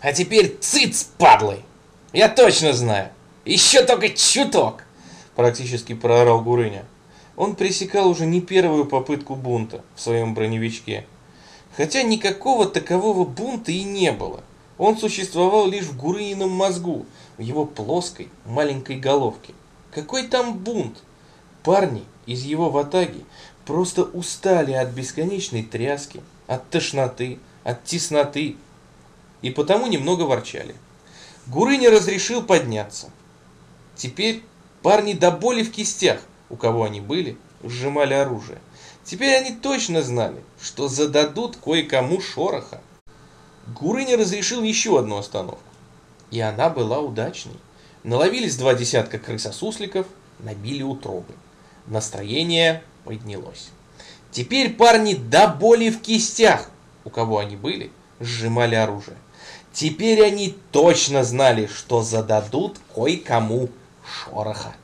А теперь цыц, падлы! Я точно знаю. Еще только чуток!» Практически проорал Гурыня. Он пресекал уже не первую попытку бунта в своем броневичке. Хотя никакого такового бунта и не было. Он существовал лишь в Гурынином мозгу, в его плоской маленькой головке. Какой там бунт? Парни из его ватаги просто устали от бесконечной тряски, от тошноты, от тесноты, и потому немного ворчали. Гурыня разрешил подняться. Теперь парни до боли в кистях, у кого они были, сжимали оружие. Теперь они точно знали, что зададут кое-кому шороха. Гурыня разрешил еще одну остановку. И она была удачной. Наловились два десятка крысосусликов, набили утробы. Настроение поднялось. Теперь парни до боли в кистях, у кого они были, сжимали оружие. Теперь они точно знали, что зададут кое-кому шороха.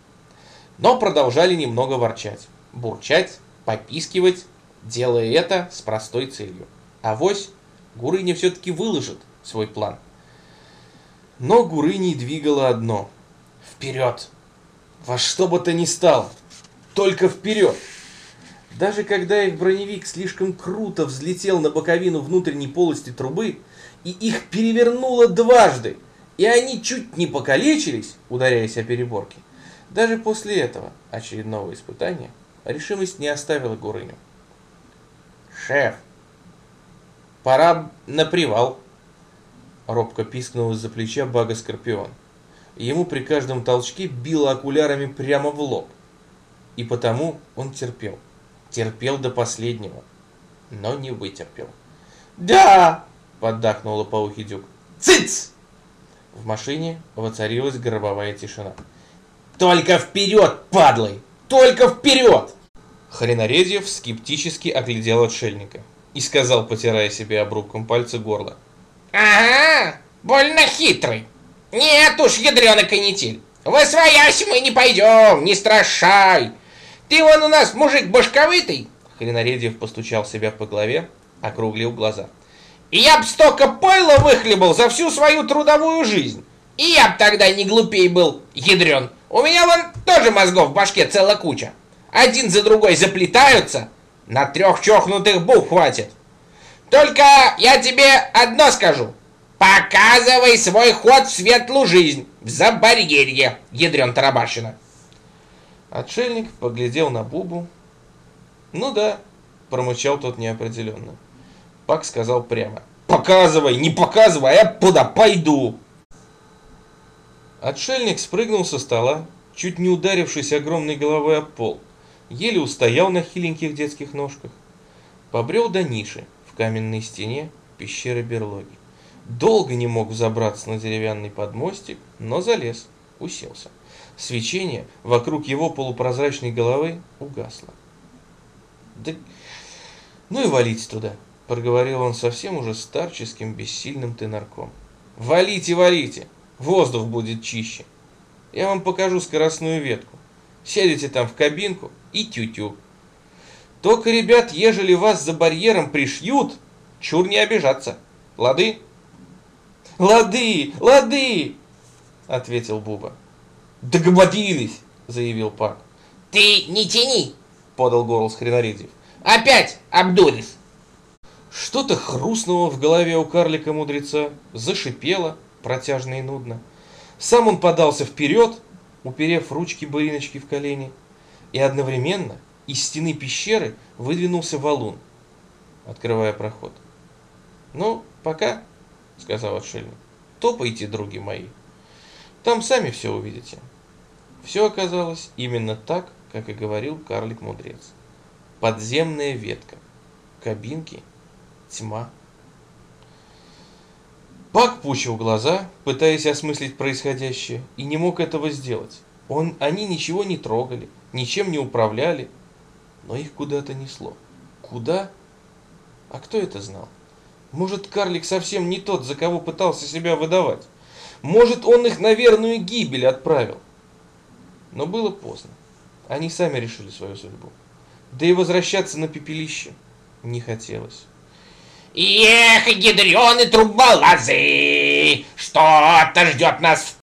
Но продолжали немного ворчать, бурчать, попискивать, делая это с простой целью. Авось Гурыня все-таки выложит свой план. Но Гурыней двигало одно – вперед. Во что бы то ни стало, только вперед. Даже когда их броневик слишком круто взлетел на боковину внутренней полости трубы, и их перевернуло дважды, и они чуть не покалечились, ударяясь о переборки, даже после этого очередного испытания решимость не оставила Гурыню. «Шеф, пора на привал!» Робко пискнул из-за плеча бага Скорпион. Ему при каждом толчке било окулярами прямо в лоб. И потому он терпел терпел до последнего, но не вытерпел. «Да!» – поддакнул лопоухий дюк. «Цыц!» В машине воцарилась гробовая тишина. «Только вперед, падлы! Только вперед!» Хренорезьев скептически оглядел отшельника и сказал, потирая себе обрубком пальца горло. «Ага, больно хитрый. Нет уж, ядреный канитель. В освоясь мы не пойдем, не страшай. Ты вон у нас мужик башковитый. Хренаредьев постучал себя по голове, округлил глаза. И я б столько пойла выхлебал за всю свою трудовую жизнь. И я б тогда не глупей был, ядрен. У меня вон тоже мозгов в башке целая куча. Один за другой заплетаются. На трех чохнутых букв хватит. Только я тебе одно скажу. Показывай свой ход в светлую жизнь, в забарьерье, ядрен Тарабашина. Отшельник поглядел на Бубу. «Ну да», – промычал тот неопределенно. Пак сказал прямо. «Показывай, не показывай, а я куда пойду!» Отшельник спрыгнул со стола, чуть не ударившись огромной головой об пол, еле устоял на хиленьких детских ножках. Побрел до ниши в каменной стене пещеры берлоги. Долго не мог взобраться на деревянный подмостик, но залез, уселся. Свечение вокруг его полупрозрачной головы угасло. «Да ну и валите туда!» — проговорил он совсем уже старческим, бессильным тенарком. «Валите, валите! Воздух будет чище! Я вам покажу скоростную ветку. Сядете там в кабинку и тю-тю. Только, ребят, ежели вас за барьером пришьют, чур не обижаться. Лады?» «Лады! Лады!» — ответил Буба. «Договорились!» – заявил Пак. «Ты не тяни!» – подал голос Хренорезев. «Опять обдуришь!» Что-то хрустнуло в голове у карлика-мудреца, зашипело протяжно и нудно. Сам он подался вперед, уперев ручки-бариночки в колени, и одновременно из стены пещеры выдвинулся валун, открывая проход. «Ну, пока», — сказал отшельник, — «топайте, други мои, там сами все увидите». Все оказалось именно так, как и говорил карлик-мудрец. Подземная ветка, кабинки, тьма. Пак пучил глаза, пытаясь осмыслить происходящее, и не мог этого сделать. Он, они ничего не трогали, ничем не управляли, но их куда-то несло. Куда? А кто это знал? Может, карлик совсем не тот, за кого пытался себя выдавать? Может, он их на верную гибель отправил? Но было поздно. Они сами решили свою судьбу. Да и возвращаться на пепелище не хотелось. «Эх, ядреный труболазы!» что-то ждет нас